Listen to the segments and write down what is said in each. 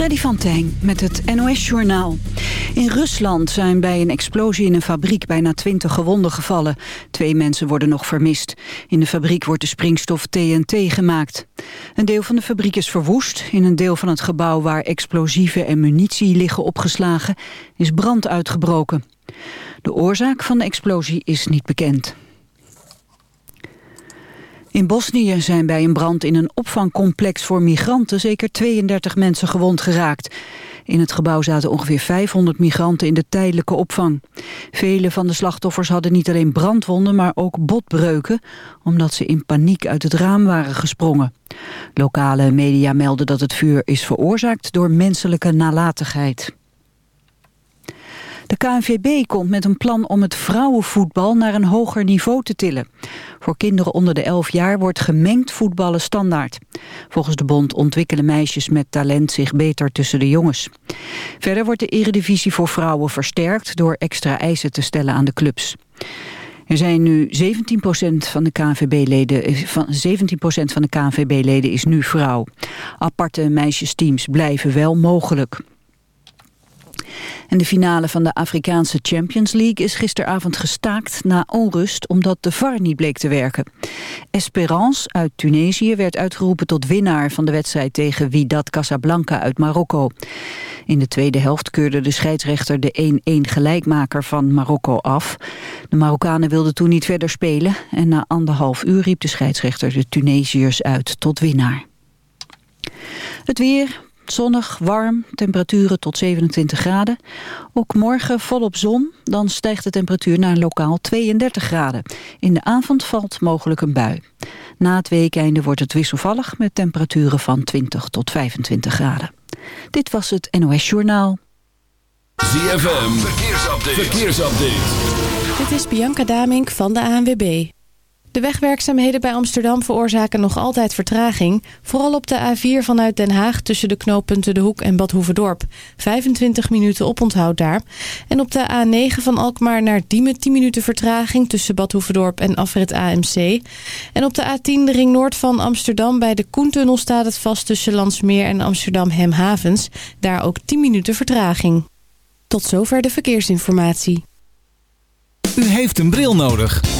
Freddy van Tijn met het NOS-journaal. In Rusland zijn bij een explosie in een fabriek bijna 20 gewonden gevallen. Twee mensen worden nog vermist. In de fabriek wordt de springstof TNT gemaakt. Een deel van de fabriek is verwoest. In een deel van het gebouw waar explosieven en munitie liggen opgeslagen... is brand uitgebroken. De oorzaak van de explosie is niet bekend. In Bosnië zijn bij een brand in een opvangcomplex voor migranten zeker 32 mensen gewond geraakt. In het gebouw zaten ongeveer 500 migranten in de tijdelijke opvang. Vele van de slachtoffers hadden niet alleen brandwonden, maar ook botbreuken, omdat ze in paniek uit het raam waren gesprongen. Lokale media melden dat het vuur is veroorzaakt door menselijke nalatigheid. De KNVB komt met een plan om het vrouwenvoetbal naar een hoger niveau te tillen. Voor kinderen onder de 11 jaar wordt gemengd voetballen standaard. Volgens de bond ontwikkelen meisjes met talent zich beter tussen de jongens. Verder wordt de eredivisie voor vrouwen versterkt door extra eisen te stellen aan de clubs. Er zijn nu 17% van de KNVB-leden van 17% van de KNVB-leden is nu vrouw. Aparte meisjesteams blijven wel mogelijk. En de finale van de Afrikaanse Champions League is gisteravond gestaakt na onrust omdat de VAR niet bleek te werken. Esperance uit Tunesië werd uitgeroepen tot winnaar van de wedstrijd tegen Wydad Casablanca uit Marokko. In de tweede helft keurde de scheidsrechter de 1-1 gelijkmaker van Marokko af. De Marokkanen wilden toen niet verder spelen en na anderhalf uur riep de scheidsrechter de Tunesiërs uit tot winnaar. Het weer, zonnig, warm, temperaturen tot 27 graden. Ook morgen volop zon, dan stijgt de temperatuur naar lokaal 32 graden. In de avond valt mogelijk een bui. Na het weekende wordt het wisselvallig met temperaturen van 20 tot 25 graden. Dit was het NOS Journaal. ZFM, verkeersupdate. verkeersupdate. Dit is Bianca Damink van de ANWB. De wegwerkzaamheden bij Amsterdam veroorzaken nog altijd vertraging. Vooral op de A4 vanuit Den Haag tussen de knooppunten De Hoek en Bad Hoeverdorp. 25 minuten oponthoud daar. En op de A9 van Alkmaar naar Diemen 10 minuten vertraging... tussen Bad Hoeverdorp en afrit AMC. En op de A10 de ring noord van Amsterdam bij de Koentunnel staat het vast... tussen Landsmeer en Amsterdam Hemhavens. Daar ook 10 minuten vertraging. Tot zover de verkeersinformatie. U heeft een bril nodig.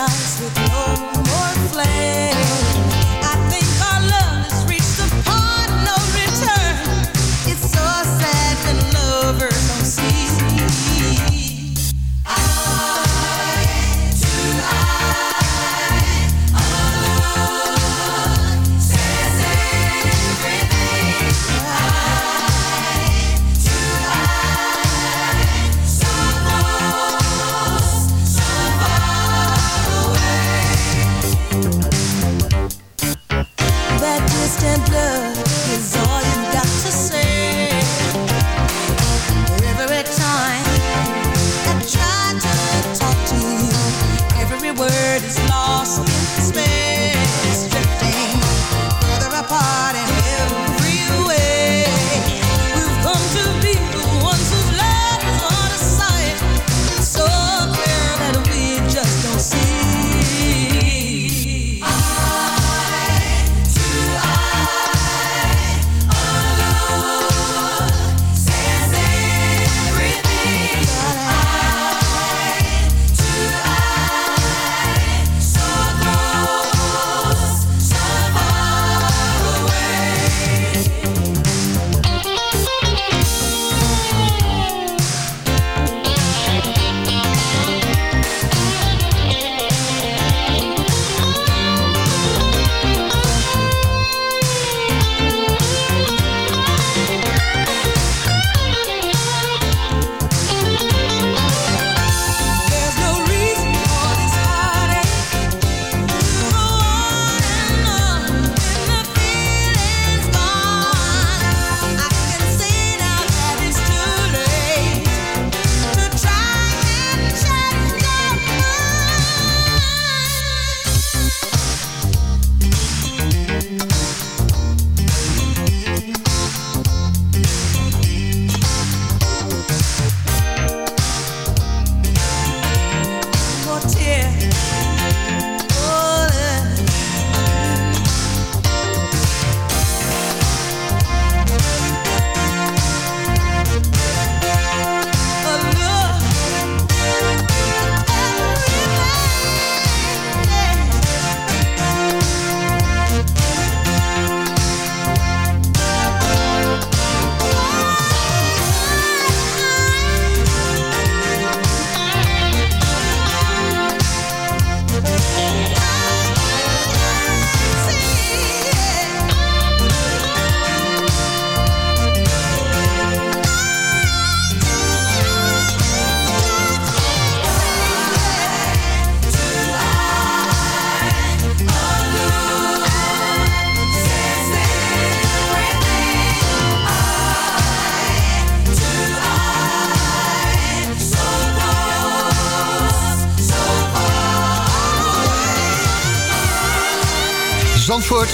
eyes with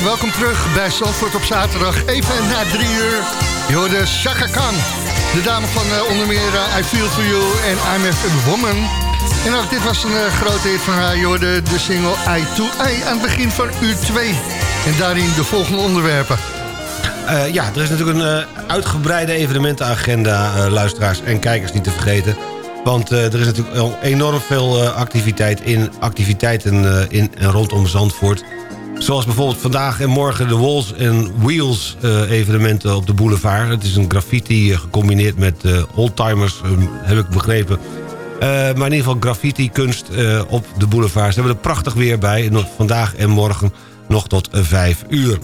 Welkom terug bij Zandvoort op zaterdag. Even na drie uur. Je hoorde Chaka Khan. De dame van uh, onder meer uh, I Feel For You en I'm a Woman. En ook dit was een uh, grote hit van haar. Je hoorde de single I to I aan het begin van uur 2. En daarin de volgende onderwerpen. ja, er is natuurlijk een uitgebreide evenementenagenda, luisteraars en kijkers niet te vergeten. Want er is natuurlijk enorm veel activiteit in, activiteiten in en rondom Zandvoort. Zoals bijvoorbeeld vandaag en morgen de Walls and Wheels evenementen op de boulevard. Het is een graffiti gecombineerd met oldtimers, heb ik begrepen. maar in ieder geval graffiti kunst op de boulevard. Ze hebben er prachtig weer bij. Nog vandaag en morgen nog tot vijf uur.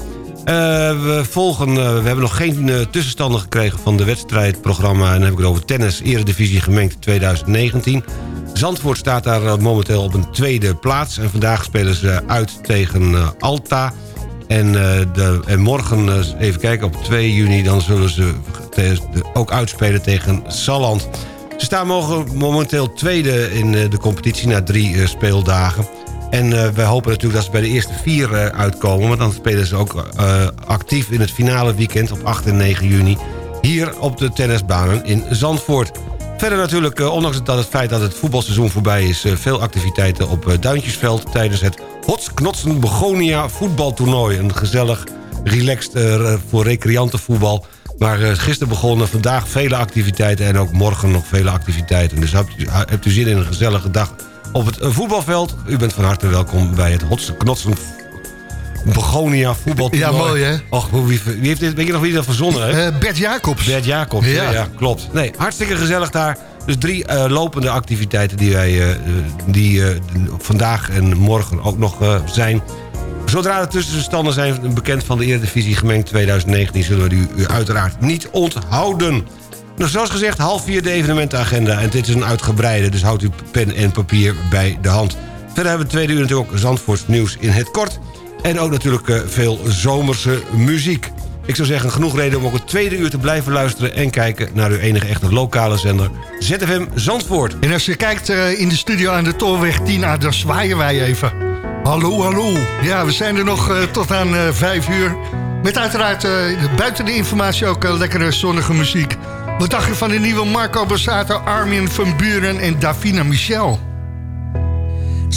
We, volgen, we hebben nog geen tussenstanden gekregen van de wedstrijdprogramma... en dan heb ik het over tennis, eredivisie gemengd 2019. Zandvoort staat daar momenteel op een tweede plaats... en vandaag spelen ze uit tegen Alta. En, de, en morgen, even kijken, op 2 juni... dan zullen ze ook uitspelen tegen Salland. Ze staan momenteel tweede in de competitie na drie speeldagen... En uh, wij hopen natuurlijk dat ze bij de eerste vier uitkomen... want dan spelen ze ook actief in het finale weekend op 8 en 9 juni... hier op de tennisbanen in Zandvoort. Verder natuurlijk, ondanks dat het feit dat het voetbalseizoen voorbij is... veel activiteiten op Duintjesveld tijdens het Hotsknotsen Begonia voetbaltoernooi. Een gezellig, relaxed voor recreantenvoetbal... Maar gisteren begonnen, vandaag vele activiteiten... en ook morgen nog vele activiteiten. Dus hebt u, zin in een gezellige dag op het voetbalveld. U bent van harte welkom bij het Hotse Knotsen Begonia voetbaltoernooi. Ja, mooi hè? Och, wie, wie heeft dit, weet je nog wie dat verzonnen heeft? Uh, Bert Jacobs. Bert Jacobs, ja. ja. klopt. Nee, hartstikke gezellig daar. Dus drie uh, lopende activiteiten die wij uh, die, vandaag en morgen ook nog zijn. Zodra de tussenstanden zijn bekend van de Eredivisie gemengd 2019... zullen we u uiteraard niet onthouden. Nou, zoals gezegd, half vier de evenementenagenda. En dit is een uitgebreide, dus houdt u pen en papier bij de hand. Verder hebben we tweede uur natuurlijk ook Zandvoorts nieuws in het kort. En ook natuurlijk uh, veel zomerse muziek. Ik zou zeggen, genoeg reden om ook het tweede uur te blijven luisteren... en kijken naar uw enige echte lokale zender, ZFM Zandvoort. En als je kijkt uh, in de studio aan de Tolweg 10, ah, dan zwaaien wij even. Hallo, hallo. Ja, we zijn er nog uh, tot aan vijf uur. Met uiteraard buiten de informatie ook lekkere zonnige muziek. Wat dacht je van de nieuwe Marco Borsato, Armin van Buren en Davina Michel?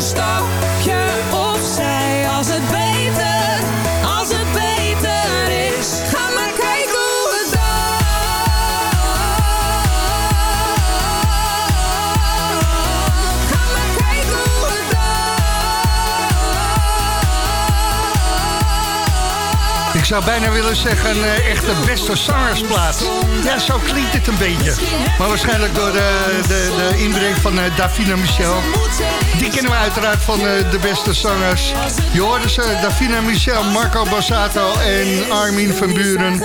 zet zou bijna willen zeggen eh, echte beste zangersplaat. Ja, zo klinkt het een beetje. Maar waarschijnlijk door de, de, de inbreng van eh, Davina Michel. Die kennen we uiteraard van eh, de beste zangers. Je hoorde ze, Davina Michel, Marco Bassato en Armin van Buren...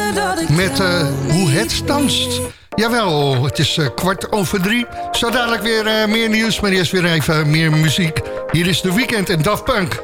met eh, Hoe het danst. Jawel, het is eh, kwart over drie. Zo dadelijk weer eh, meer nieuws, maar eerst weer even meer muziek. Hier is de Weekend en Daft Punk.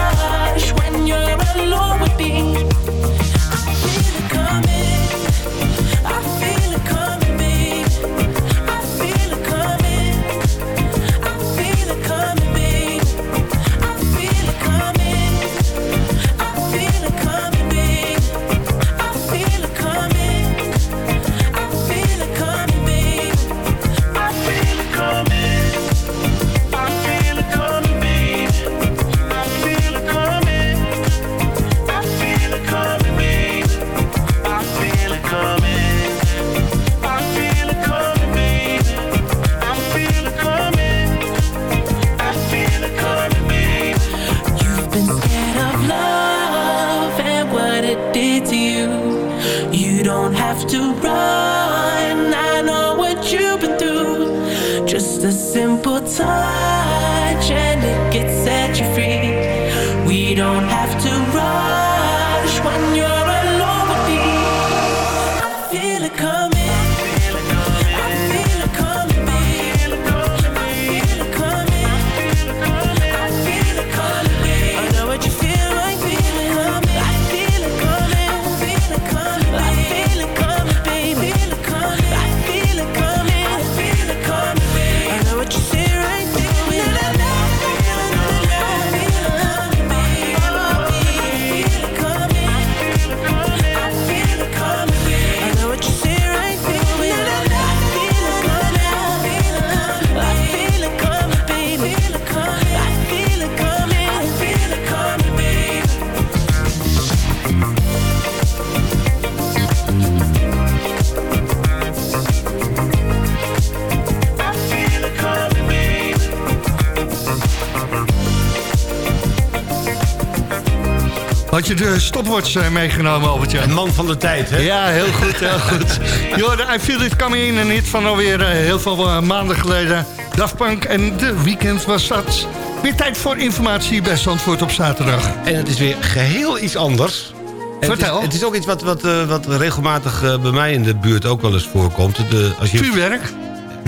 je de stopwatch eh, meegenomen, Albert-Jan? Een man van de tijd, hè? Ja, heel goed, heel goed. Jorden, I Feel It Coming In, een hit van alweer eh, heel veel eh, maanden geleden. Daft Punk en de weekend was dat. Weer tijd voor informatie bij Zandvoort op zaterdag. En het is weer geheel iets anders. Vertel. Het is, het is ook iets wat, wat, wat regelmatig bij mij in de buurt ook wel eens voorkomt. De, als je, Vuurwerk?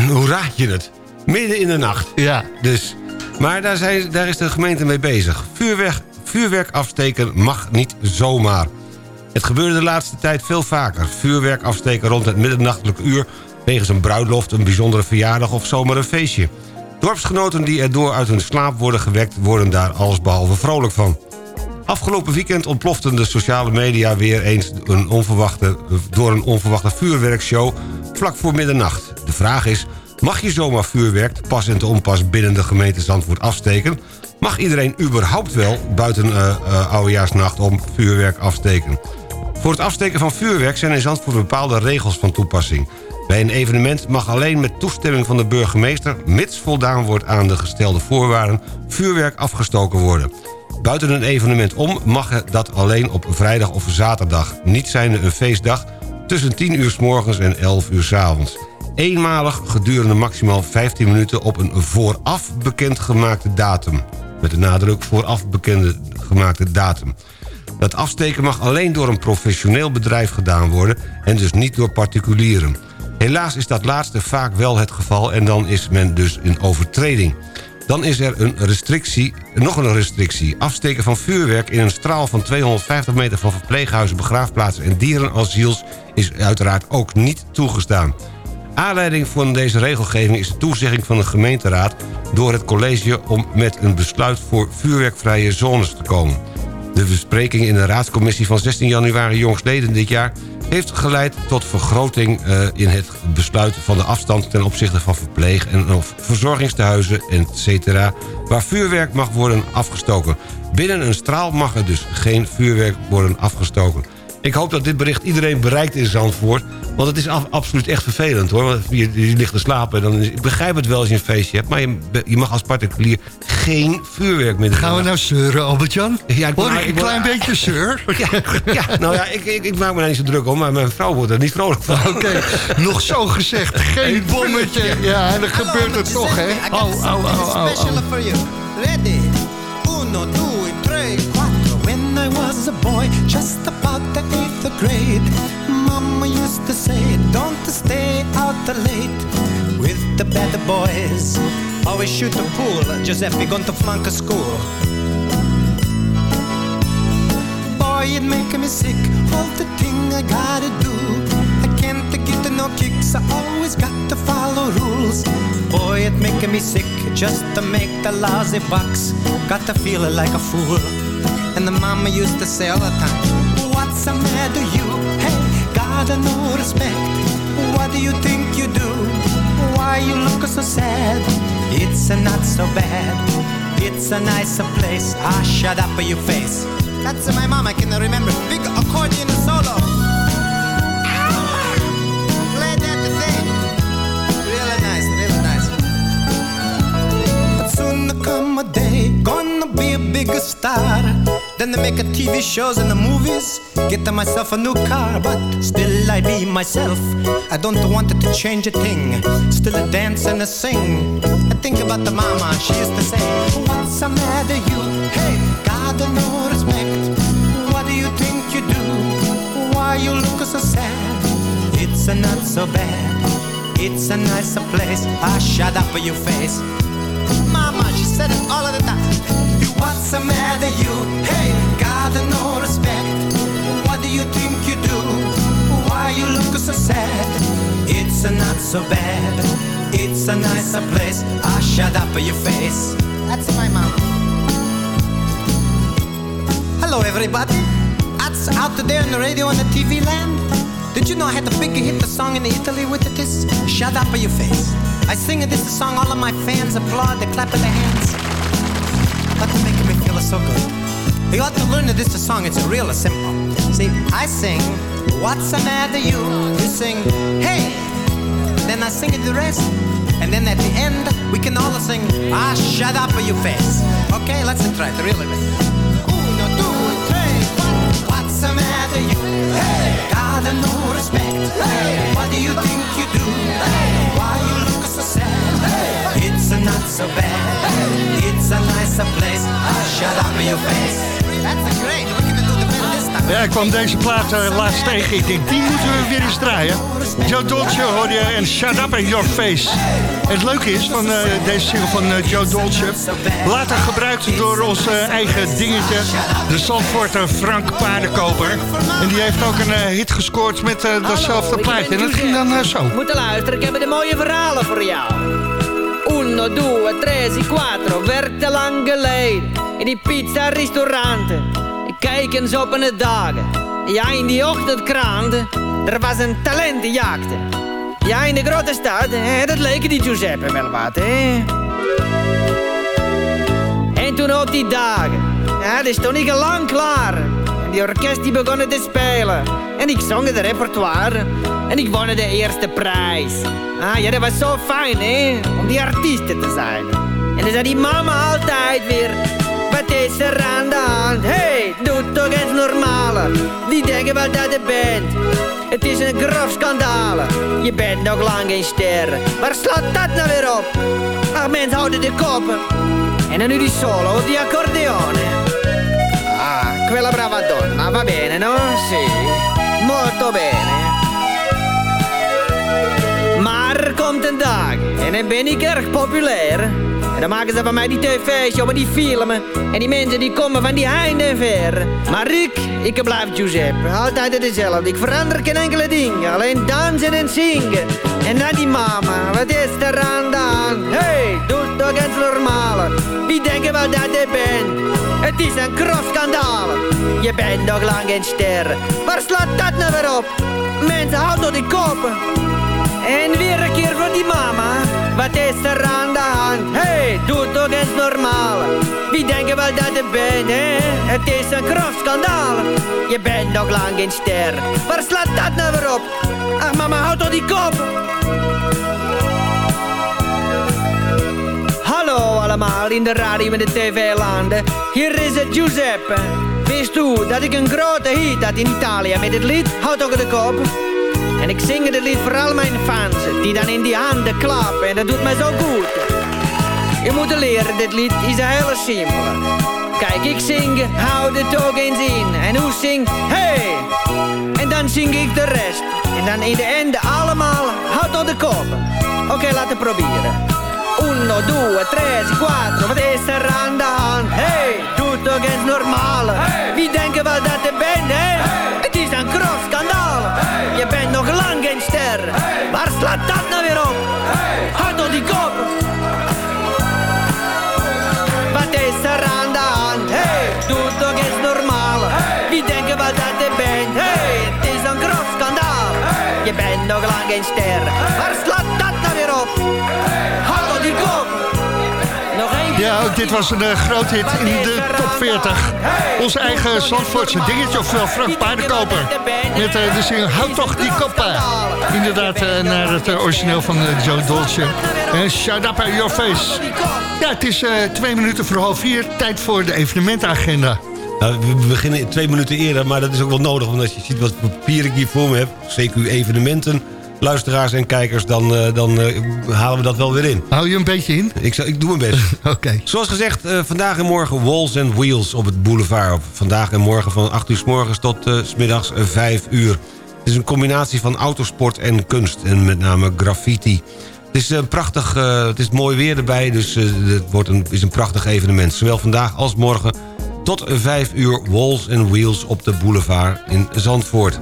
Hoe raad je het? Midden in de nacht. Ja. Dus, maar daar, zijn, daar is de gemeente mee bezig. Vuurwerk, vuurwerk afsteken mag niet zomaar. Het gebeurde de laatste tijd veel vaker. Vuurwerk afsteken rond het middernachtelijk uur... wegens een bruiloft, een bijzondere verjaardag of zomaar een feestje. Dorpsgenoten die erdoor uit hun slaap worden gewekt... worden daar allesbehalve vrolijk van. Afgelopen weekend ontploften de sociale media weer eens een onverwachte, door een onverwachte vuurwerkshow vlak voor middernacht. De vraag is, mag je zomaar vuurwerk pas en te onpas binnen de gemeente Zandvoort afsteken? Mag iedereen überhaupt wel buiten uh, oudejaarsnacht om vuurwerk afsteken? Voor het afsteken van vuurwerk zijn in Zandvoort bepaalde regels van toepassing. Bij een evenement mag alleen met toestemming van de burgemeester... mits voldaan wordt aan de gestelde voorwaarden... vuurwerk afgestoken worden. Buiten een evenement om mag dat alleen op vrijdag of zaterdag. Niet zijnde een feestdag tussen 10 uur s morgens en 11 uur s avonds. Eenmalig gedurende maximaal 15 minuten op een vooraf bekendgemaakte datum. Met de nadruk vooraf bekende gemaakte datum. Dat afsteken mag alleen door een professioneel bedrijf gedaan worden... en dus niet door particulieren. Helaas is dat laatste vaak wel het geval en dan is men dus in overtreding. Dan is er een restrictie, nog een restrictie. Afsteken van vuurwerk in een straal van 250 meter... van verpleeghuizen, begraafplaatsen en dierenasiels... is uiteraard ook niet toegestaan. Aanleiding van deze regelgeving is de toezegging van de gemeenteraad... door het college om met een besluit voor vuurwerkvrije zones te komen. De bespreking in de raadscommissie van 16 januari jongstleden dit jaar... heeft geleid tot vergroting uh, in het besluit van de afstand... ten opzichte van verpleeg- en of verzorgingstehuizen, etc. waar vuurwerk mag worden afgestoken. Binnen een straal mag er dus geen vuurwerk worden afgestoken. Ik hoop dat dit bericht iedereen bereikt in Zandvoort. Want het is af, absoluut echt vervelend hoor. Want je, je ligt te slapen. Dan is, ik begrijp het wel als je een feestje hebt. Maar je, je mag als particulier geen vuurwerk meer Gaan we nou zeuren, Albert-Jan? Ja, ik Hoor maar- ik een klein beetje zeur? Ja, ja, nou ja, ik, ik, ik maak me daar niet zo druk om. Maar mijn vrouw wordt er niet vrolijk van. Oké, nog zo gezegd. Geen bommetje. Ja, en dan gebeurt het toch, hè? Au, au, au, au, au. for you. Ready? Uno, due, tre, quattro. When I was a boy, just about the grade, Mama used to say, don't stay out late with the bad boys. Always shoot the pool, Giuseppe going to flunk a school. Boy, it make me sick, all the thing I gotta do. I can't get no kicks, I always got to follow rules. Boy, it make me sick just to make the lousy bucks. Got to feel like a fool. And the mama used to say all the time, gotta no respect. What do you think you do? Why you look so sad? It's a not so bad. It's a nicer place. Ah, shut up, your face. That's my mom, I can remember. Big accordion solo. Play that thing. Really nice, really nice. But soon there come a day, gonna be a bigger star. Then they make a TV shows and the movies. Get myself a new car, but still I be myself. I don't want it to change a thing. Still a dance and a sing. I think about the mama, she used to say, What's the matter, you? Hey, God, no respect. What do you think you do? Why you look so sad? It's a not so bad. It's a nicer place. I shut up for your face. Mama, she said it all of the time. What's the matter, you? Hey, got no respect. What do you think you do? Why you look so sad? It's not so bad. It's a nicer place. Ah, shut up your face. That's my mom. Hello, everybody. That's out there on the radio and the TV land. Did you know I had the big hit the song in Italy with it? This shut up your face. I sing this song, all of my fans applaud, they clap their hands. That's making me feel so good. You ought to learn that this is a song, it's real simple. See, I sing, what's the matter you? You sing, hey. Then I sing the rest. And then at the end, we can all sing, ah, shut up your face. Okay, let's try it really. Uno, due, tre, quattro. the matter, you? Hey, got no respect. Hey, what do you think you do? Hey, why you look so sad? Hey, it's not so bad. Hey, it's a nicer place. Ah, Shut up your face. Ja, ik kwam deze plaat eh, laatst tegen. Ik denk, die moeten we weer eens draaien. Joe Dolce hoor je en Shut Up in Your Face. Het leuke is van eh, deze single van eh, Joe Dolce... later gebruikt door ons eigen dingetje... de Zandvoorter Frank Paardenkoper. En die heeft ook een hit gescoord met datzelfde plaatje. En dat ging dan zo. Moeten luisteren, ik heb de mooie verhalen voor jou. Uno, due, tre, si, quattro, werkte lang geleden in die pizza-restauranten. Kijk eens op de dagen, ja in die ochtendkranten, er was een talentenjaagde. Ja, in de grote stad, hè, dat leken die Giuseppe wel wat, hè. En toen op die dagen, ja, dat stond ik al lang klaar. Die orkest die begonnen te spelen. En ik zong het repertoire. En ik won de eerste prijs. Ah, ja, dat was zo fijn, hè, om die artiesten te zijn. En dan zei die mama altijd weer... Wat is er aan de? Hey, doe toch eens normale. Die denken wel dat je bent. Het is een grof schandaal. Je bent nog lang geen ster. Waar slaat dat nou weer op? Ach, mensen houden de koppen. En dan nu die solo, die accordeone. Ah, quella brava donna, va bene, no? Sì, molto bene. Maar er komt een dag en dan ben ik erg populair. Dan maken ze van mij die tv-show met die filmen. En die mensen die komen van die heinde en ver. Maar ik, ik blijf Giuseppe, altijd dezelfde. Ik verander geen enkele ding, alleen dansen en zingen. En dan die mama, wat is er aan de hand? Hey, doe toch eens normale. Die denken wel dat je bent. Het is een grof schandaal. Je bent nog lang geen ster. Waar slaat dat nou weer op? Mensen, houden die kopen. En weer een keer voor die mama. Wat is er aan de hand? Hey, doe toch eens normaal. Wie denken wel dat je bent, hè? Het is een grof schandaal. Je bent nog lang geen ster. Waar slaat dat nou weer op? Ach, mama, houd toch die kop. Hallo allemaal in de radio en de tv-landen. Hier is het Giuseppe. Wist u dat ik een grote hit had in Italië met het lied Houd toch de kop? En ik zing het lied voor al mijn fans, die dan in die handen klappen. En dat doet mij zo goed. Je moet leren, dit lied is een hele simpele. Kijk, ik zing, houd het ook eens in. En hoe zing, hey! En dan zing ik de rest. En dan in de einde allemaal, houd op de kop. Oké, laten we proberen. Uno, due, tre, quattro, wat is er aan de hand? Hey, doe toch eens normaal. Wie denken wel dat je bent, hè? Is nog lang geen ster. Waar slaat dat nou weer op? Houd op die kop. Wat is er aan de hand? Hey, doe toch eens normaal. Wie denken wel dat je bent? Hey, het is een grof schandaal. Je bent nog lang geen ster. Waar slaat dit was een eh, groot hit in de top 40. Onze eigen Zandvoortse dingetje, ofwel Frank Paardenkoper. Met eh, de single Houd toch die koppen. Inderdaad, eh, naar het eh, origineel van Joe Dolce. En Shut Up in Your Face. Ja, het is twee minuten voor half vier. Tijd voor de evenementagenda. Nou, we beginnen twee minuten eerder, maar dat is ook wel nodig. Want als je ziet wat papier ik hier voor me heb, CQ evenementen, luisteraars en kijkers, dan, eh, dan eh, halen we dat wel weer in. Hou je een beetje in? Ik, ik doe mijn best. Oké. Zoals gezegd, eh, vandaag en morgen Walls and Wheels op het boulevard. Vandaag en morgen van 8 uur s morgens tot s middags 5 uur. Het is een combinatie van autosport en kunst. En met name graffiti. Het is, een prachtig, het is mooi weer erbij, dus het wordt een, is een prachtig evenement. Zowel vandaag als morgen tot 5 uur Walls and Wheels op de boulevard in Zandvoort.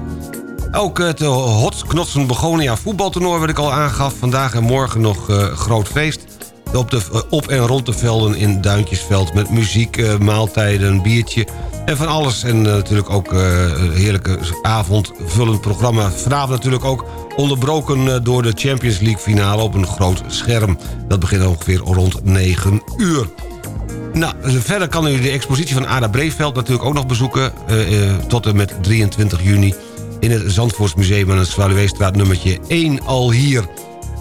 Ook het eh, Hot Knotsen Begonia voetbaltoernooi wat ik al aangaf. Vandaag en morgen nog eh, groot feest. Op, de, eh, op en rond de velden in Duintjesveld. Met muziek, maaltijden, biertje en van alles. En natuurlijk ook een heerlijke avondvullend programma. Vanavond natuurlijk ook onderbroken door de Champions League finale op een groot scherm. Dat begint ongeveer rond 9 uur. Nou, verder kan u de expositie van Ada Breeveld natuurlijk ook nog bezoeken... tot en met 23 juni in het Zandvoortsmuseum aan het Zwaluweestraat nummertje 1 al hier.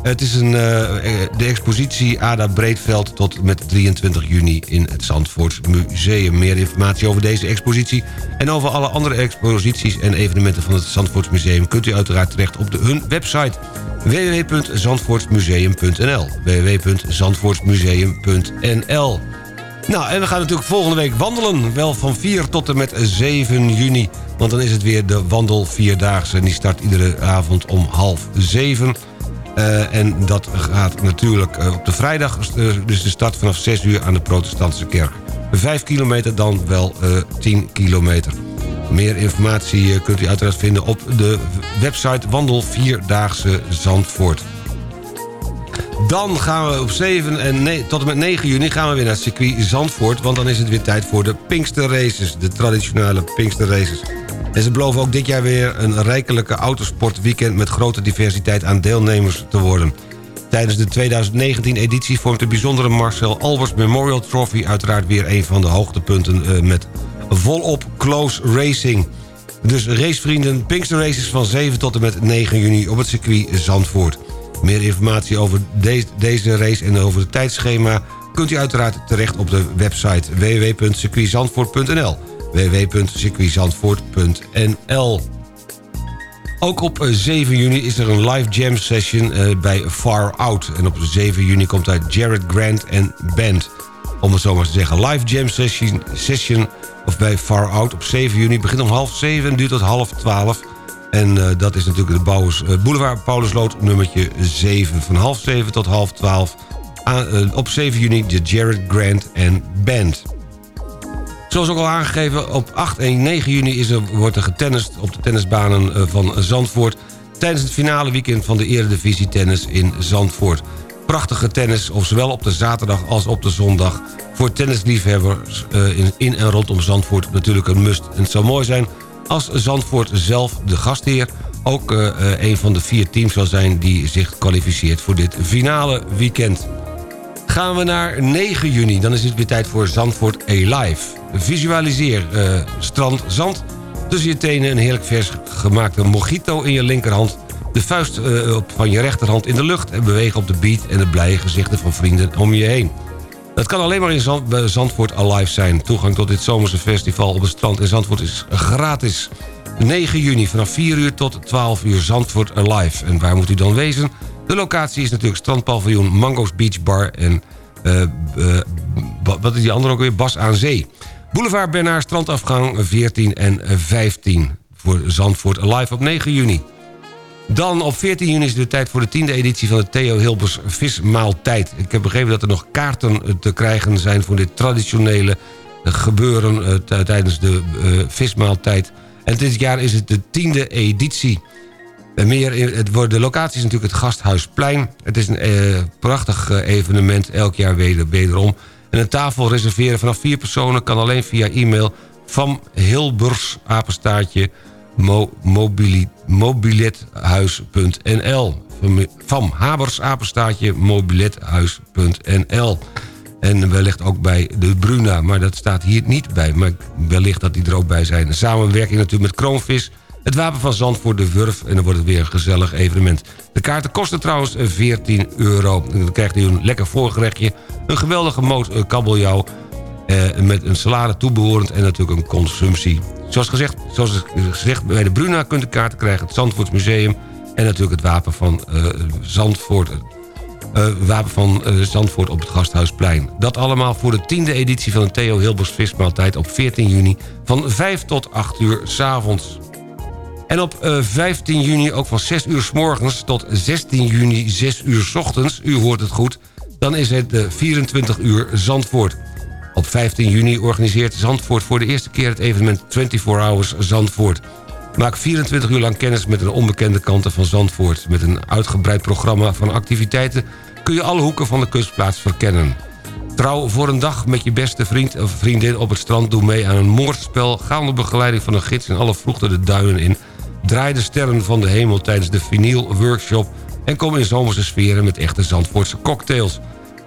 Het is een, eh, eh, de expositie Ada Breedveld tot met 23 juni in het Zandvoorts Museum. Meer informatie over deze expositie en over alle andere exposities en evenementen van het Zandvoorts Museum... kunt u uiteraard terecht op de, hun website www.zandvoortsmuseum.nl www.zandvoortsmuseum.nl nou, en we gaan natuurlijk volgende week wandelen. Wel van 4 tot en met 7 juni. Want dan is het weer de wandel Vierdaagse. En die start iedere avond om half 7. Uh, en dat gaat natuurlijk uh, op de vrijdag, uh, dus de start vanaf 6 uur aan de protestantse kerk. 5 kilometer dan wel 10 kilometer. Meer informatie kunt u uiteraard vinden op de website Wandel Vierdaagse Zandvoort. Dan gaan we op 7 en tot en met 9 juni gaan we weer naar het circuit Zandvoort... want dan is het weer tijd voor de Pinkster Races, de traditionele Pinkster Races. En ze beloven ook dit jaar weer een rijkelijke autosportweekend... met grote diversiteit aan deelnemers te worden. Tijdens de 2019-editie vormt de bijzondere Marcel Albers Memorial Trophy... uiteraard weer een van de hoogtepunten uh, met volop close racing. Dus racevrienden, Pinkster Races van 7 tot en met 9 juni op het circuit Zandvoort. Meer informatie over deze race en over het tijdschema... kunt u uiteraard terecht op de website www.circuitzandvoort.nl www.circuitzandvoort.nl Ook op 7 juni is er een live jam session eh, bij Far Out. En op 7 juni komt daar Jared Grant en Band. Om het zo maar te zeggen. Live jam session, session of bij Far Out op 7 juni. Begint om half 7 en duurt tot half 12. En uh, dat is natuurlijk de Bouwers, uh, Boulevard Paulusloot nummertje 7. Van half 7 tot half 12. Aan, uh, op 7 juni de Jared Grant en Band. Zoals ook al aangegeven, op 8 en 9 juni is er, wordt er getennist op de tennisbanen van Zandvoort... tijdens het finale weekend van de Eredivisie Tennis in Zandvoort. Prachtige tennis, of zowel op de zaterdag als op de zondag... voor tennisliefhebbers in, in en rondom Zandvoort natuurlijk een must. En het zou mooi zijn als Zandvoort zelf, de gastheer... ook uh, een van de vier teams zal zijn die zich kwalificeert voor dit finale weekend. Gaan we naar 9 juni, dan is het weer tijd voor Zandvoort A-Live. Visualiseer uh, strand, zand, tussen je tenen een heerlijk vers gemaakte mojito in je linkerhand... de vuist van je rechterhand in de lucht en bewegen op de beat... en de blije gezichten van vrienden om je heen. Dat kan alleen maar in Zand, Zandvoort Alive zijn. Toegang tot dit zomerse festival op het strand in Zandvoort is gratis. 9 juni vanaf 4 uur tot 12 uur Zandvoort Alive. En waar moet u dan wezen? De locatie is natuurlijk strandpaviljoen Mango's Beach Bar... en uh, uh, wat is die andere ook weer? Bas aan Zee. Boulevard Bernard, strandafgang 14 en 15. Voor Zandvoort Alive op 9 juni. Dan op 14 juni is de tijd voor de tiende editie van de Theo Hilbers Vismaaltijd. Ik heb begrepen dat er nog kaarten eh, te krijgen zijn voor dit traditionele eh, gebeuren uh, tijdens de uh, vismaaltijd. En dit jaar is het de tiende editie. En meer, het, de locatie is natuurlijk het Gasthuisplein. Het is een prachtig evenement, elk jaar weder, wederom. En een tafel reserveren vanaf vier personen kan alleen via e-mail... van Hilbers, apenstaartje mobilethuis.nl. Van Habers, apenstaatje, mobilethuis.nl. En wellicht ook bij de Bruna, maar dat staat hier niet bij. Maar wellicht dat die er ook bij zijn. Samenwerking natuurlijk met Kroonvis, het Wapen van Zand voor de Wurf... en dan wordt het weer een gezellig evenement. De kaarten kosten trouwens 14 euro. dan krijgt u een lekker voorgerechtje, een geweldige moot eh, kabeljauw... Eh, met een salade toebehorend en natuurlijk een consumptie. Zoals gezegd, zoals gezegd bij de Bruna kunt u kaarten krijgen... het Zandvoortsmuseum en natuurlijk het wapen van uh, Zandvoort... Uh, wapen van Zandvoort op het Gasthuisplein. Dat allemaal voor de tiende editie van de Theo Hilbers vismaaltijd... op 14 juni van 5 tot 8 uur s'avonds. En op uh, 15 juni ook van 6 uur s morgens tot 16 juni 6 uur s ochtends... u hoort het goed, dan is het de 24 uur Zandvoort. Op 15 juni organiseert Zandvoort voor de eerste keer het evenement 24 Hours Zandvoort. Maak 24 uur lang kennis met de onbekende kanten van Zandvoort. Met een uitgebreid programma van activiteiten kun je alle hoeken van de kustplaats verkennen. Trouw voor een dag met je beste vriend of vriendin op het strand. Doe mee aan een moordspel. Ga onder begeleiding van een gids in alle vroegte de duinen in. Draai de sterren van de hemel tijdens de vinyl workshop. En kom in zomerse sferen met echte Zandvoortse cocktails.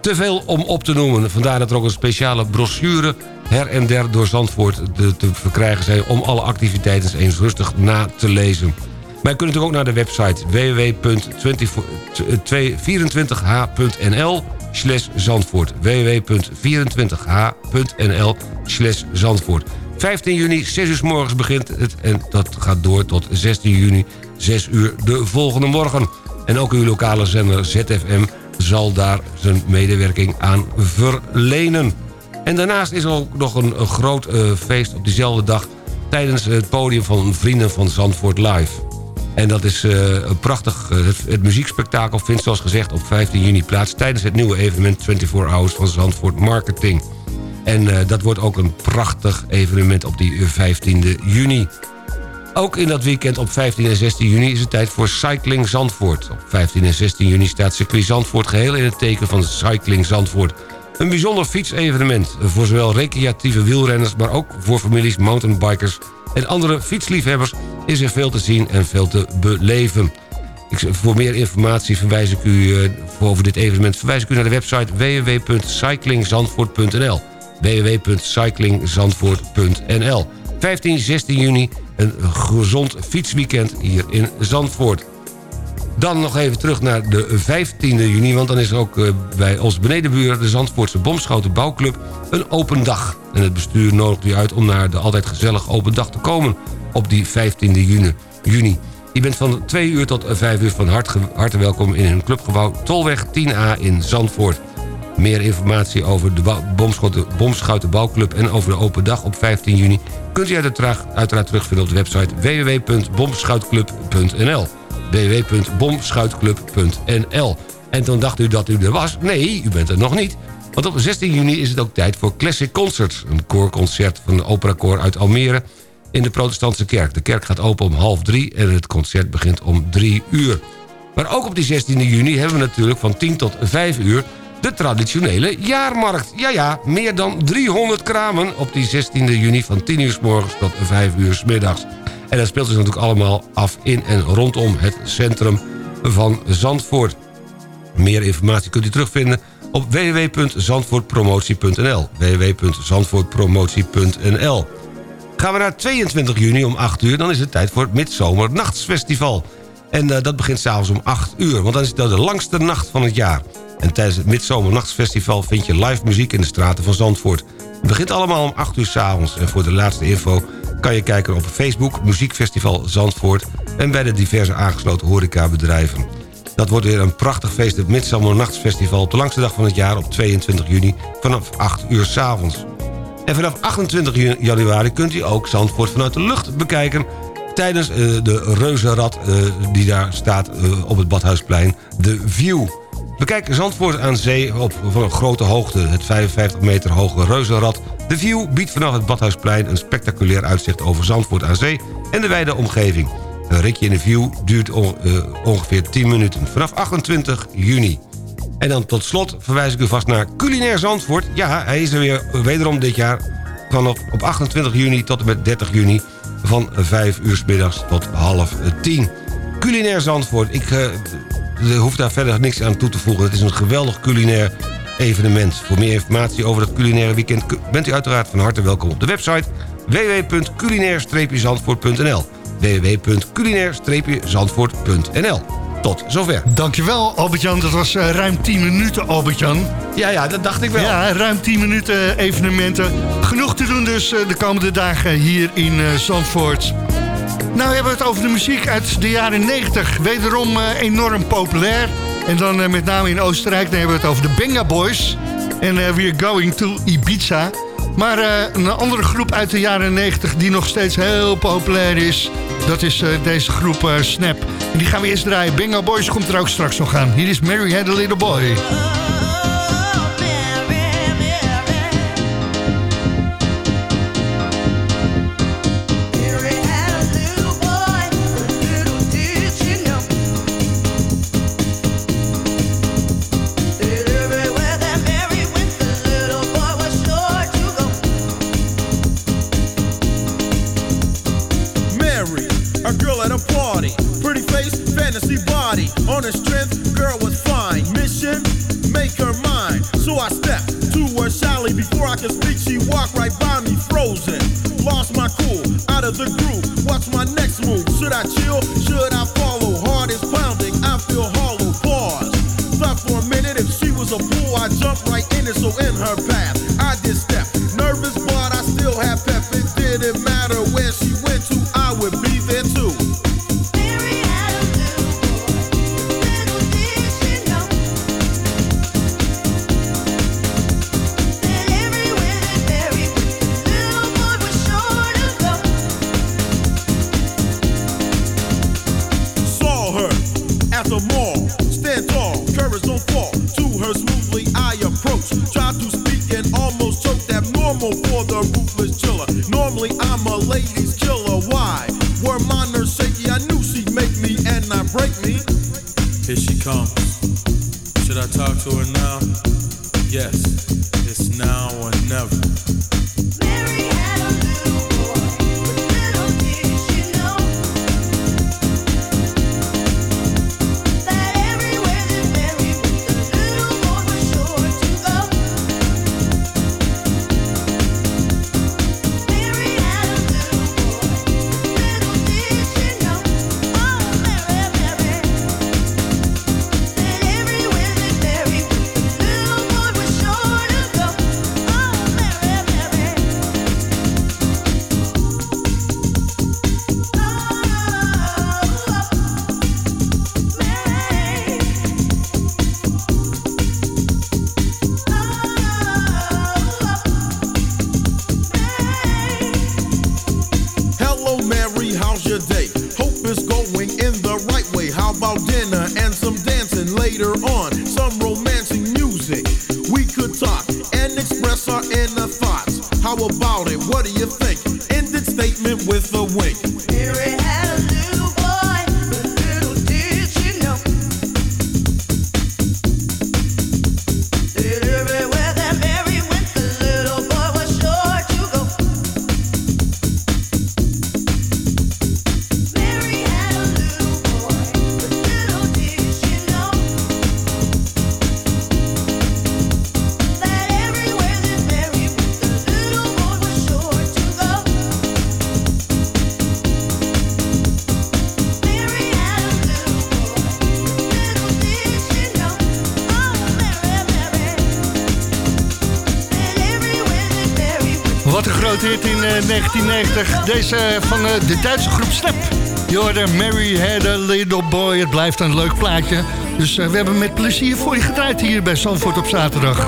Te veel om op te noemen. Vandaar dat er ook een speciale brochure her en der door Zandvoort te, verkrijgen zijn... om alle activiteiten eens rustig na te lezen. Maar je kunt natuurlijk ook naar de website www.24h.nl slash Zandvoort. www.24h.nl slash Zandvoort. 15 juni, 6 uur s morgens begint het en dat gaat door tot 16 juni, 6 uur de volgende morgen. En ook uw lokale zender ZFM zal daar zijn medewerking aan verlenen. En daarnaast is er ook nog een, groot uh, feest op diezelfde dag... tijdens het podium van Vrienden van Zandvoort Live. En dat is uh, een prachtig... Uh, het, het muziekspektakel vindt zoals gezegd op 15 juni plaats... tijdens het nieuwe evenement 24 Hours van Zandvoort Marketing. En dat wordt ook een prachtig evenement op die 15e juni. Ook in dat weekend op 15 en 16 juni is het tijd voor Cycling Zandvoort. Op 15 en 16 juni staat circuit Zandvoort geheel in het teken van Cycling Zandvoort. Een bijzonder fietsevenement voor zowel recreatieve wielrenners... maar ook voor families, mountainbikers en andere fietsliefhebbers... is er veel te zien en veel te beleven. Voor meer informatie verwijs ik u uh, over dit evenement... verwijs ik u naar de website www.cyclingzandvoort.nl www.cyclingzandvoort.nl 15, 16 juni een gezond fietsweekend hier in Zandvoort. Dan nog even terug naar de 15e juni... want dan is er ook uh, bij ons benedenbuur... de Zandvoortse Bomschoten Bouwclub een open dag. En het bestuur nodigt u uit om naar de altijd gezellig open dag te komen... op die 15e juni. juni. Je bent van 2 uur tot 5 uur van harte welkom in hun clubgebouw... Tolweg 10A in Zandvoort. Meer informatie over de Bomschoten Bouwclub... en over de open dag op 15 juni... kunt u uiteraard, terugvinden op de website www.bomschoutclub.nl www.bomschuitclub.nl En toen dacht u dat u er was. Nee, u bent er nog niet. Want op 16 juni is het ook tijd voor Classic Concerts. Een koorconcert van de operakoor uit Almere in de protestantse kerk. De kerk gaat open om half drie en het concert begint om drie uur. Maar ook op die 16 juni hebben we natuurlijk van 10 tot 5 uur... de traditionele jaarmarkt. Ja, ja, meer dan 300 kramen op die 16 juni van 10 uur s morgens tot 5 uur s middags. En dat speelt zich natuurlijk allemaal af in en rondom het centrum van Zandvoort. Meer informatie kunt u terugvinden op www.zandvoortpromotie.nl www.zandvoortpromotie.nl Gaan we naar 22 juni om 8 uur... dan is het tijd voor het Midsomernachtsfestival. En uh, dat begint s'avonds om 8 uur, want dan is het de langste nacht van het jaar. En tijdens het Midsomernachtsfestival vind je live muziek in de straten van Zandvoort. Het begint allemaal om 8 uur s'avonds. En voor de laatste info kan je kijken op Facebook Muziekfestival Zandvoort... en bij de diverse aangesloten horecabedrijven. Dat wordt weer een prachtig feest, het Midsomernachtsfestival... op de langste dag van het jaar op 22 juni vanaf 8 uur s'avonds. En vanaf 28 januari kunt u ook Zandvoort vanuit de lucht bekijken... tijdens uh, de reuzenrad uh, die daar staat uh, op het Badhuisplein, de View... Bekijk Zandvoort aan zee op van een grote hoogte. Het 55 meter hoge reuzenrad de View biedt vanaf het Badhuisplein een spectaculair uitzicht over Zandvoort aan zee en de wijde omgeving. Een ritje in de View duurt uh, ongeveer 10 minuten, vanaf 28 juni. En dan tot slot verwijs ik u vast naar Culinair Zandvoort. Ja, hij is er weer wederom dit jaar vanaf op 28 juni tot en met 30 juni... van 5 uur middags tot half 10. Culinair Zandvoort, ik uh, hoef daar verder niks aan toe te voegen. Het is een geweldig culinair evenement. Voor meer informatie over dat culinaire weekend... bent u uiteraard van harte welkom op de website www.culinair-zandvoort.nl www.culinair-zandvoort.nl Tot zover. Dankjewel Albert-Jan, dat was uh, ruim 10 minuten Albert-Jan. Ja, ja, dat dacht ik wel. Ja, ruim 10 minuten evenementen. Genoeg te doen dus uh, de komende dagen hier in uh, Zandvoort. Nou hebben we het over de muziek uit de jaren 90. Wederom enorm populair. En dan uh, met name in Oostenrijk, dan hebben we het over de Benga Boys. En uh, We're Going to Ibiza. Maar een andere groep uit de jaren 90 die nog steeds heel populair is... dat is deze groep Snap. En die gaan we eerst draaien. Benga Boys komt er ook straks nog aan. Hier is Mary Had a Little Boy. On her strength, girl was fine. Mission, make her mine. So I stepped to her shyly. Before I could speak, she walked right by me, frozen. lost my cool, out of the groove. What's my next move? Should I chill? Should I follow? Heart is pounding, I feel hollow. Pause. Thought for a minute if she was a fool, I jump right in it. So in her path, I did step. Nervous, but I still have pep. It didn't matter In eh, 1990. Deze eh, van eh, de Duitse groep Snap. Je hoorde Mary had a little boy. Het blijft een leuk plaatje. Dus eh, we hebben met plezier voor je gedraaid hier bij Zandvoort op zaterdag.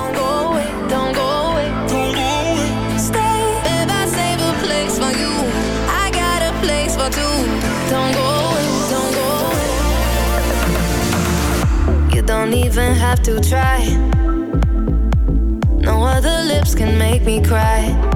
Don't even have to try. No other lips can make me cry.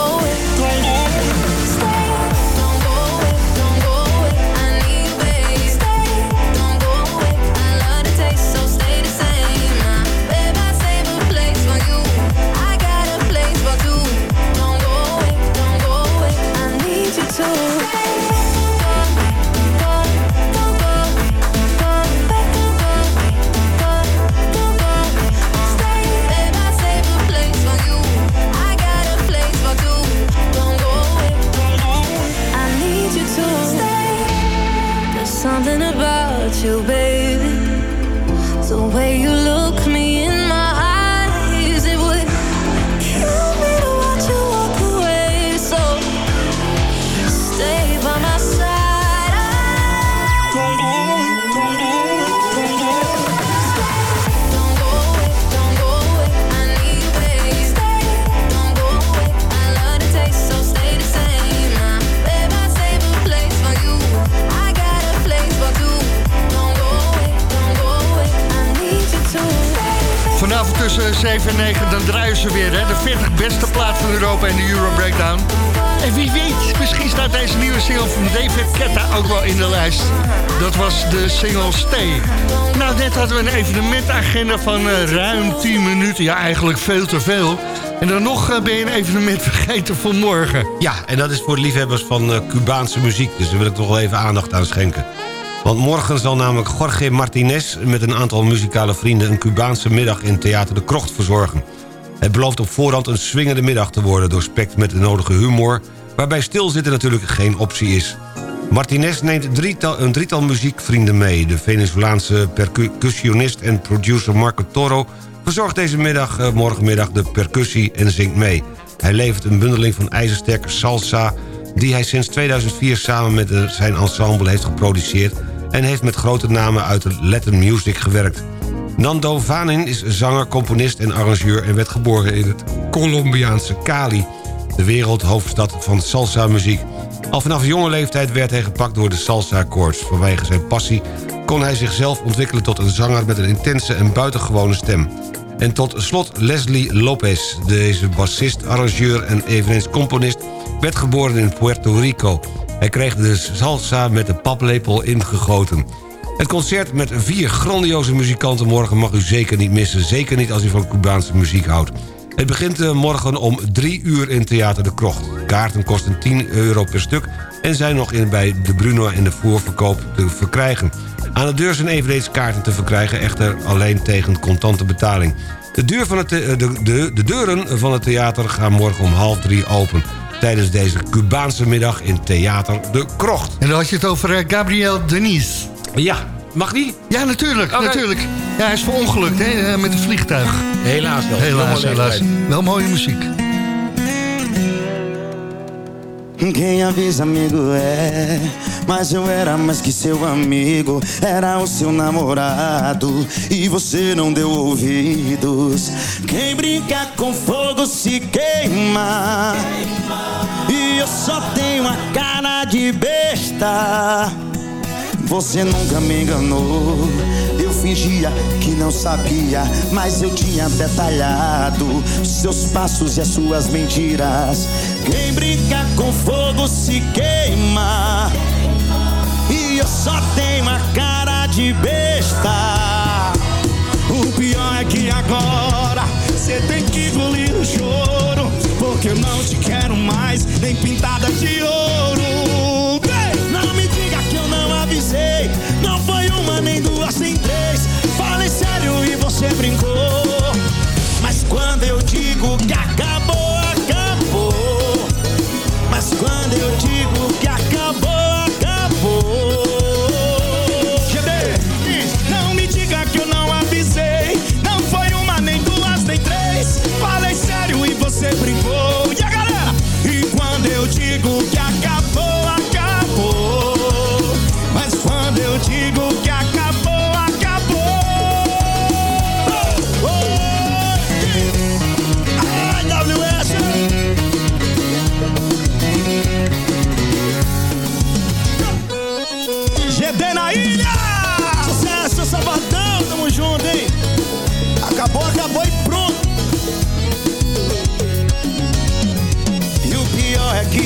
7 en 9, dan draaien ze weer. Hè? De 40 beste plaat van Europa in de Euro Breakdown. En wie weet, misschien staat deze nieuwe single van David Ketta ook wel in de lijst. Dat was de single Stay. Nou, net hadden we een evenementagenda van uh, ruim 10 minuten. Ja, eigenlijk veel te veel. En dan nog uh, ben je een evenement vergeten voor morgen. Ja, en dat is voor de liefhebbers van uh, Cubaanse muziek. Dus daar wil ik toch wel even aandacht aan schenken. Want morgen zal namelijk Jorge Martinez met een aantal muzikale vrienden... een Cubaanse middag in Theater de Krocht verzorgen. Het belooft op voorhand een swingende middag te worden... doorspekt met de nodige humor... waarbij stilzitten natuurlijk geen optie is. Martinez neemt drietal, een drietal muziekvrienden mee. De Venezolaanse percussionist en producer Marco Toro... verzorgt deze middag, uh, morgenmiddag de percussie en zingt mee. Hij levert een bundeling van ijzersterke salsa... die hij sinds 2004 samen met zijn ensemble heeft geproduceerd... en heeft met grote namen uit de Latin music gewerkt. Nando Vanin is zanger, componist en arrangeur... en werd geboren in het Colombiaanse Cali... de wereldhoofdstad van salsa-muziek. Al vanaf jonge leeftijd werd hij gepakt door de salsa-koorts. Vanwege zijn passie kon hij zichzelf ontwikkelen tot een zanger... met een intense en buitengewone stem. En tot slot Leslie Lopez. Deze bassist, arrangeur en eveneens componist... werd geboren in Puerto Rico. Hij kreeg de salsa met de paplepel ingegoten. Het concert met vier grandioze muzikanten morgen mag u zeker niet missen. Zeker niet als u van Cubaanse muziek houdt. Het begint eh, morgen om drie uur in Theater de Krocht. Kaarten kosten 10 euro per stuk... en zijn nog in, bij de Bruno in de voorverkoop te verkrijgen. Aan de deur zijn eveneens kaarten te verkrijgen... echter alleen tegen contante betaling. De, deur van het, de, de, de deuren van het theater gaan morgen om half drie open tijdens deze Cubaanse middag in Theater de Krocht. En dan had je het over uh, Gabriel Denise. Ja, mag die? Ja, natuurlijk, okay. natuurlijk. Ja, hij is verongelukt hè, met een vliegtuig. Helaas wel. Helaas, helaas. Wel mooie muziek. Quem avisa amigo é Mas eu era mais que seu amigo Era o seu namorado E você não deu ouvidos Quem brinca com fogo se queima E eu só tenho a cara de besta. Você nunca me enganou. Eu fingia que não sabia Mas eu tinha detalhado Seus passos e as suas mentiras. Quem brinca com fogo se queima. E eu só tenho a cara de besta. O pior é que agora Você tem que engolir o choro Porque eu não te quero mais Nem pintada de ouro. Não me diga que eu não avisei Não foi uma, nem duas, nem três. Falei sério e você brincou. Mas quando eu digo que acabou,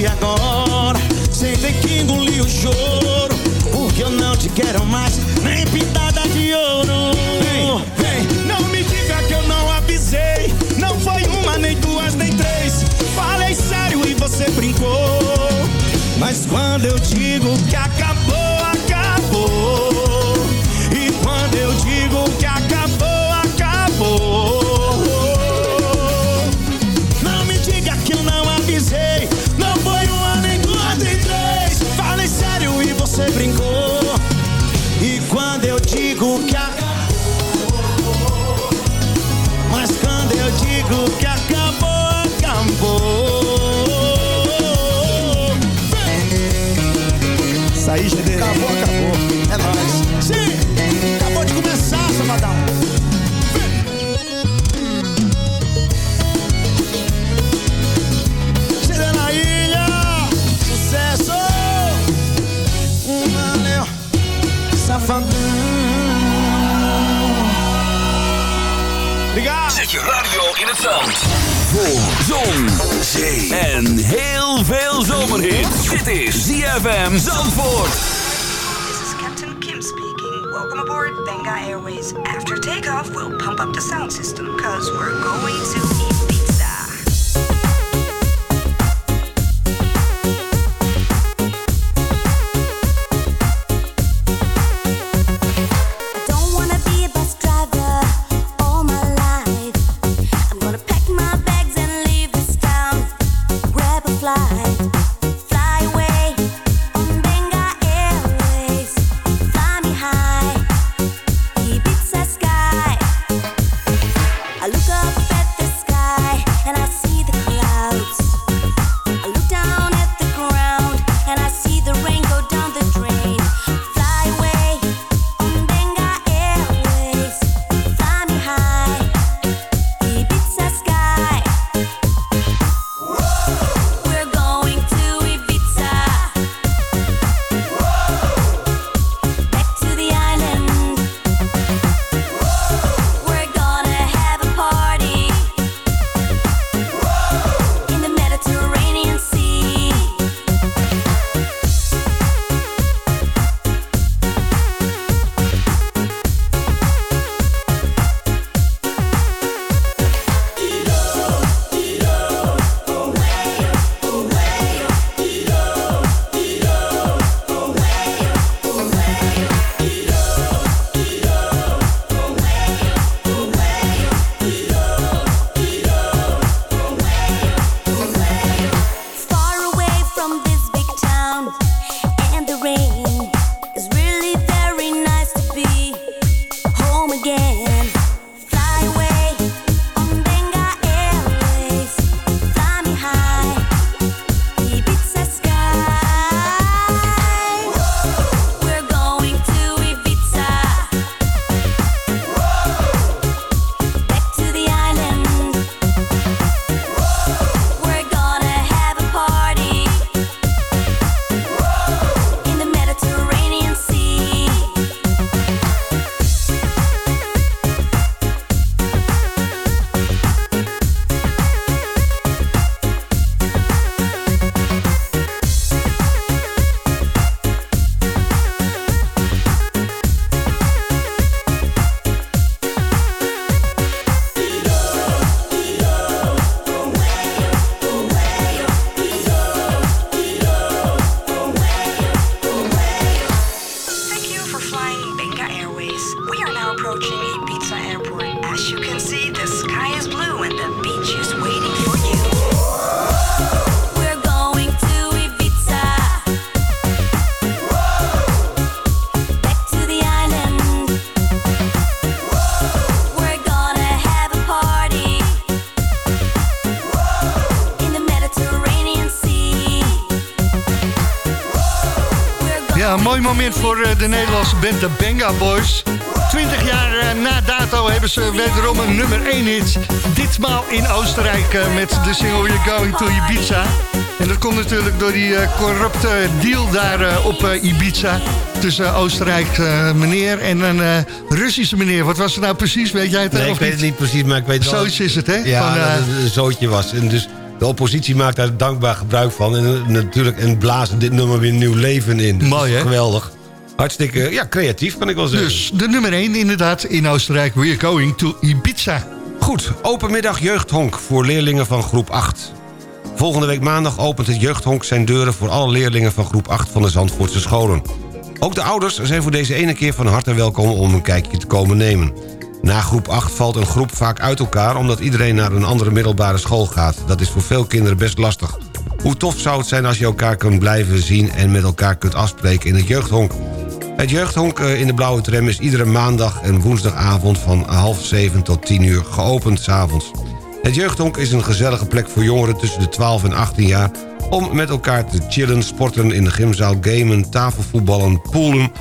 que agora. Cê tem que engolir o choro Porque eu não te quero mais Nem pintada zee en heel veel zomerhit. Dit is ZFM Zandvoort. This is Captain Kim speaking. Welcome aboard Benga Airways. After takeoff, we'll pump up the sound system because we're going to Ja, een mooi moment voor eh, de Nederlandse band de Benga Boys. 20 jaar eh, na dato hebben ze wederom een nummer 1 hit. Ditmaal in Oostenrijk eh, met de single You're Going to Ibiza. En dat komt natuurlijk door die corrupte deal daar op Ibiza. Tussen Oostenrijk meneer en een Russische meneer. Wat was het nou precies? Weet jij het? Nee, of ik weet het niet precies, maar ik weet wel... Zoiets is het, hè? Ja, Van, dat het een zootje was. En dus de oppositie maakt daar dankbaar gebruik van. En eh, natuurlijk en blazen dit nummer weer nieuw leven in. Mooi, hè? Geweldig. Hartstikke ja, creatief, kan ik wel zeggen. Dus de nummer 1 inderdaad in Oostenrijk. We're going to Ibiza. Goed, open middag jeugdhonk voor leerlingen van groep 8. Volgende week maandag opent het jeugdhonk zijn deuren... voor alle leerlingen van groep 8 van de Zandvoortse scholen. Ook de ouders zijn voor deze ene keer van harte welkom... om een kijkje te komen nemen. Na groep 8 valt een groep vaak uit elkaar... omdat iedereen naar een andere middelbare school gaat. Dat is voor veel kinderen best lastig. Hoe tof zou het zijn als je elkaar kunt blijven zien... en met elkaar kunt afspreken in het jeugdhonk. Het jeugdhonk eh, in de Blauwe Tram is iedere maandag en woensdagavond... van half zeven tot tien uur geopend s'avonds. Het jeugdhonk is een gezellige plek voor jongeren tussen de 12 en 18 jaar... om met elkaar te chillen, sporten in de gymzaal, gamen, tafelvoetballen, poelen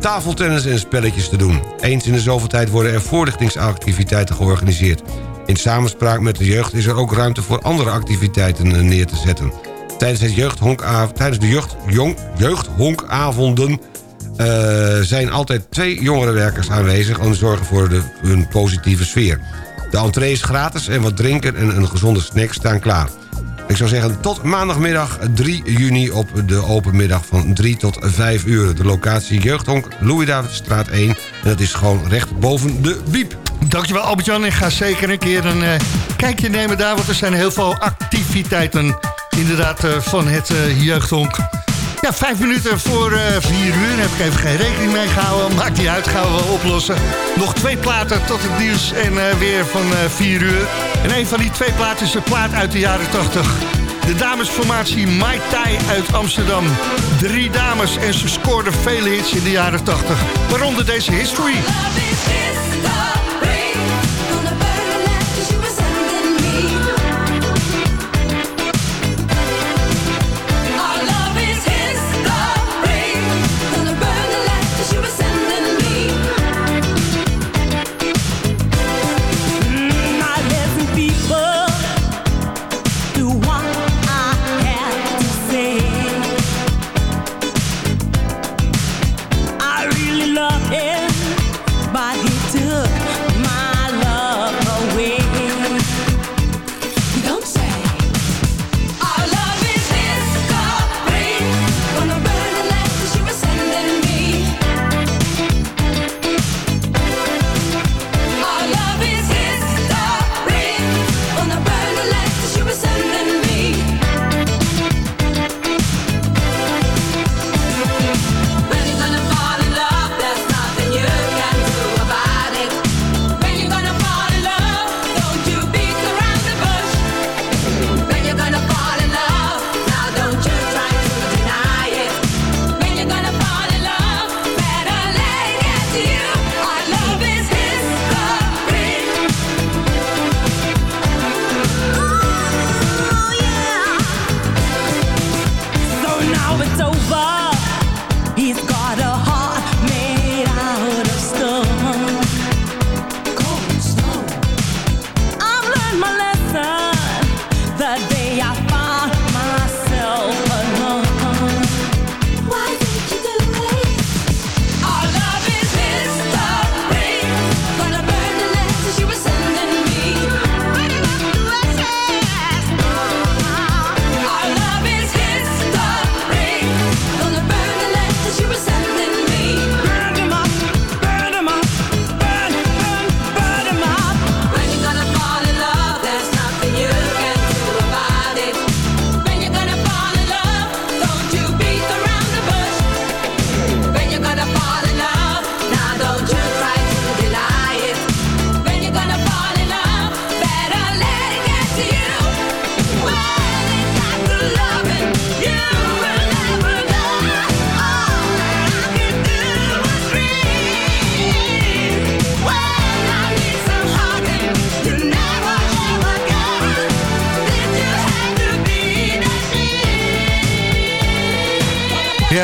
tafeltennis en spelletjes te doen. Eens in de zoveel tijd worden er voorlichtingsactiviteiten georganiseerd. In samenspraak met de jeugd is er ook ruimte voor andere activiteiten eh, neer te zetten. Tijdens, het tijdens de jeugd, jong, jeugdhonkavonden eh, zijn altijd twee jongerenwerkers aanwezig... om te zorgen voor de, een positieve sfeer. De entree is gratis en wat drinken en een gezonde snack staan klaar. Ik zou zeggen tot maandagmiddag 3 juni op de openmiddag van 3 tot 5 uur. De locatie Jeugdhonk, Louis-Davidstraat 1. En dat is gewoon recht boven de wiep. Dankjewel Albert-Jan. Ik ga zeker een keer een eh, kijkje nemen daar. Want er zijn heel veel activiteiten inderdaad eh, van het uh, Jeugdhonk. Ja, vijf minuten voor uh, vier uur. Heb ik even geen rekening mee gehouden. Maakt niet uit, gaan we wel oplossen. Nog twee platen tot het nieuws en eh, weer van uh, vier uur. En een van die twee platen is een plaat uit de jaren tachtig. De damesformatie Mai Tai uit Amsterdam. Drie dames en ze scoorden vele hits in de jaren tachtig. Waaronder deze History.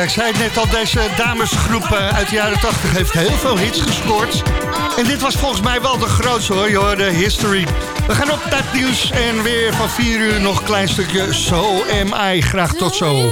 Ik zei het net al, deze damesgroep eh, uit de jaren 80 heeft heel veel hits gescoord. En dit was volgens mij wel de grootste hoor, de History. We gaan op dat nieuws en weer van 4 uur nog een klein stukje So Am I. Graag tot zo.